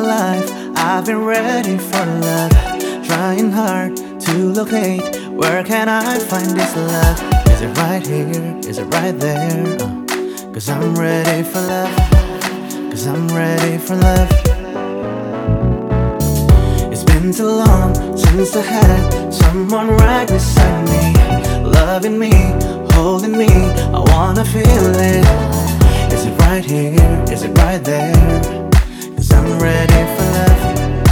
I've been ready for love, trying hard to locate. Where can I find this love? Is it right here? Is it right there? Uh, Cause I'm ready for love. Cause I'm ready for love. It's been too long since I had someone right beside me, loving me, holding me. I wanna feel it. Is it right here? Is it right there? I'm ready for love.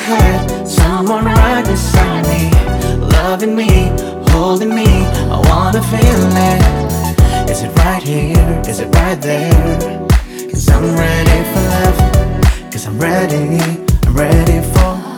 Had someone right beside me, loving me, holding me. I wanna feel it. Is it right here? Is it right there? Cause I'm ready for love. Cause I'm ready, I'm ready for.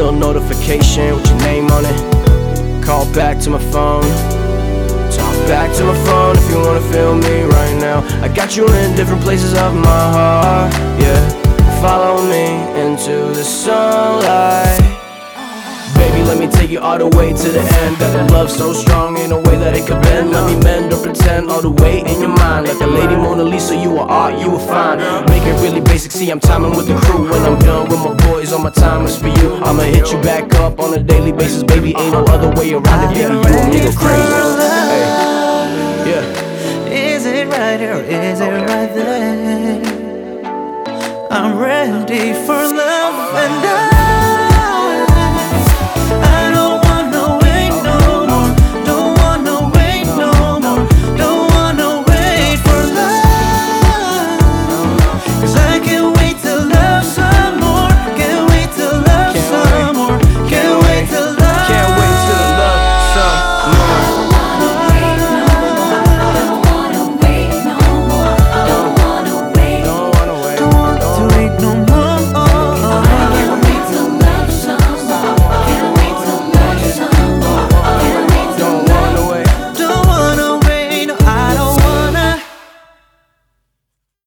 Little notification with your name on it. Call back to my phone. Talk back to my phone if you wanna feel me right now. I got you in different places of my heart. Yeah. Follow me into the sunlight. Let me take you all the way to the end. Got the love so strong in a way that it could bend. Let me mend or pretend all the way in your mind. Like a lady Mona Lisa, you are art, you are fine. Make it really basic, see, I'm timing with the crew. When I'm done with my boys, all my time is for you. I'ma hit you back up on a daily basis, baby. Ain't no other way around it, baby. You me go crazy. Hey, yeah. Is it right or is it right there? I'm ready for love and I.